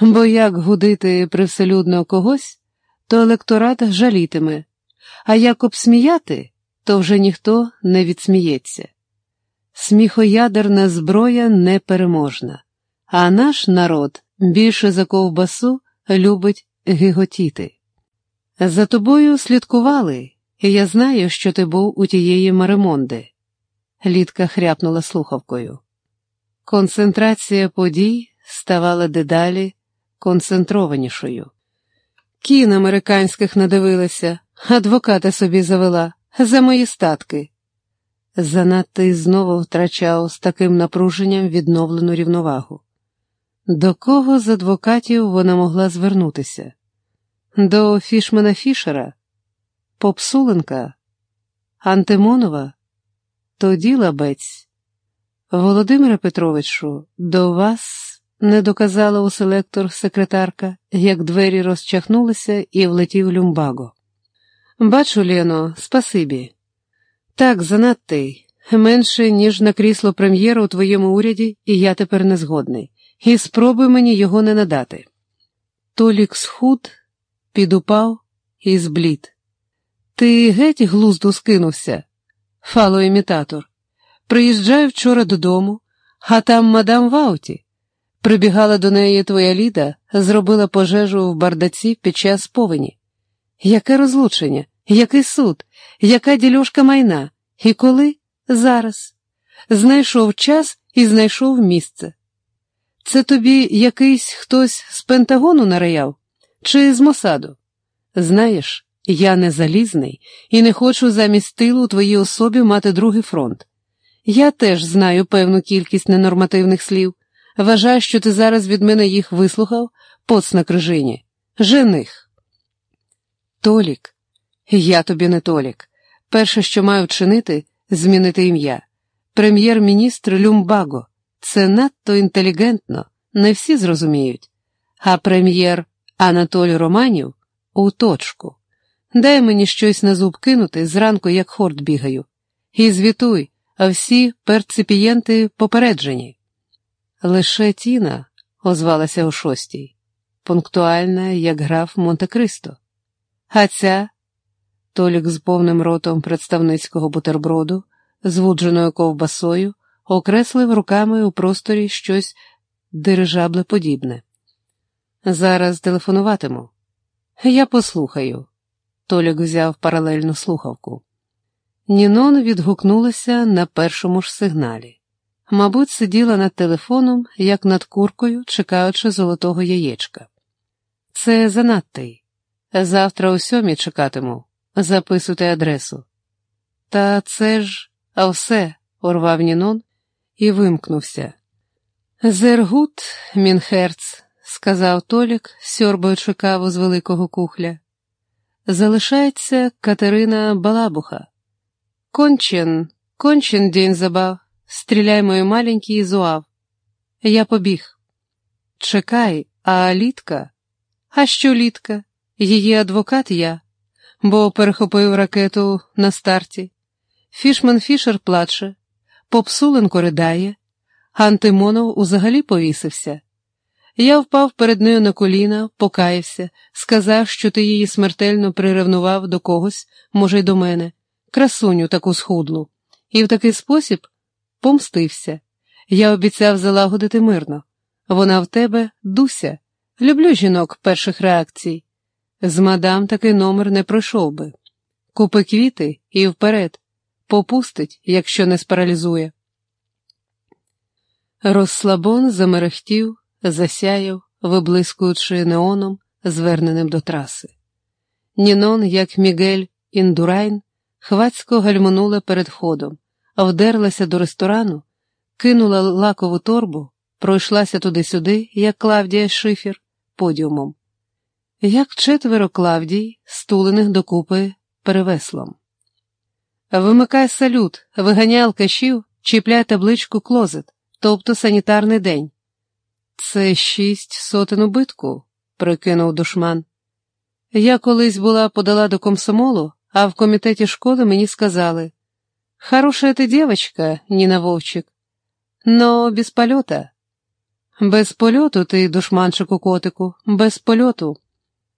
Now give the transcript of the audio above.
бо як гудити привселюдно когось, то електорат жалітиме, а як обсміяти, то вже ніхто не відсміється. Сміхоядерна зброя непереможна, а наш народ більше за ковбасу любить гиготіти. За тобою слідкували, і я знаю, що ти був у тієї Маремонди. Літка хряпнула слухавкою. Концентрація подій ставала дедалі концентрованішою. Кін американських надивилася, адвоката собі завела за мої статки. Занадто й знову втрачав з таким напруженням відновлену рівновагу. До кого з адвокатів вона могла звернутися? До Фішмана Фішера, Попсуленка, Антимонова, тоді лабець. Володимире Петровичу, до вас не доказала у селектор секретарка, як двері розчахнулися і влетів люмбаго. Бачу, Лено, спасибі. Так, занадтий, менше, ніж на крісло прем'єра у твоєму уряді, і я тепер не згодний. І спробуй мені його не надати. Толік схуд, підупав і зблід. Ти геть глузду скинувся, фалоімітатор. Приїжджаю вчора додому, а там мадам Вауті. Прибігала до неї твоя ліда, зробила пожежу в бардаці під час повені. Яке розлучення, який суд, яка ділюшка майна? І коли? Зараз. Знайшов час і знайшов місце. Це тобі якийсь хтось з Пентагону нараяв? Чи з Мосаду? Знаєш, я не залізний і не хочу замість тилу твоїй особі мати другий фронт. Я теж знаю певну кількість ненормативних слів. Вважаю, що ти зараз від мене їх вислухав, поц на крижині. Жених. Толік, я тобі не Толік. Перше, що маю вчинити, змінити ім'я. Прем'єр-міністр Люмбаго. Це надто інтелігентно, не всі зрозуміють. А прем'єр Анатолій Романів у точку. Дай мені щось на зуб кинути, зранку, як хорд бігаю. І звітуй, а всі перципієнти попереджені. Лише Тіна озвалася о шостій, пунктуальна, як граф Монте-Кристо. А ця Толік з повним ротом представницького бутерброду, звудженою ковбасою, окреслив руками у просторі щось дирижабле подібне. Зараз телефонуватиму. Я послухаю. Толік взяв паралельну слухавку. Нінон відгукнулася на першому ж сигналі. Мабуть, сиділа над телефоном, як над куркою, чекаючи золотого яєчка. Це занадтий. Завтра о сьомій чекатиму. Записуйте адресу. Та це ж, а все, урвав Нінон і вимкнувся. Зергут, мінхерц, сказав Толік, сьорбаючи каву з великого кухля. Залишається Катерина Балабуха. Кончен, кончен день забав. Стріляй, мой маленький, і зуав. Я побіг. Чекай, а літка? А що літка? Її адвокат я, бо перехопив ракету на старті. Фішман Фішер плаче, Попсуленко ридає, Антимонов узагалі повісився. Я впав перед нею на коліна, покаявся, сказав, що ти її смертельно приревнував до когось, може, й до мене, красуню таку схудлу, і в такий спосіб помстився. Я обіцяв залагодити мирно. Вона в тебе дуся. Люблю жінок перших реакцій. З мадам такий номер не пройшов би. Купи квіти і вперед, попустить, якщо не спаралізує. Розслабон замерехтів, засяяв, виблискуючи неоном, зверненим до траси. Нінон, як Мігель Індурайн, хвацько гальмонула перед входом, вдерлася до ресторану, кинула лакову торбу, пройшлася туди-сюди, як Клавдія Шифер, подіумом, як четверо Клавдій, стулених докупи перевеслом. Вимикай салют, виганяй алкашів, чіпляй табличку клозет, тобто санітарний день. Це шість сотень убитку, прикинув душман. Я колись була подала до комсомолу, а в комітеті школи мені сказали Хорошая ты девочка, Нина Вовчик, но без полета. Без польоту ти, душманчику котику, без польоту.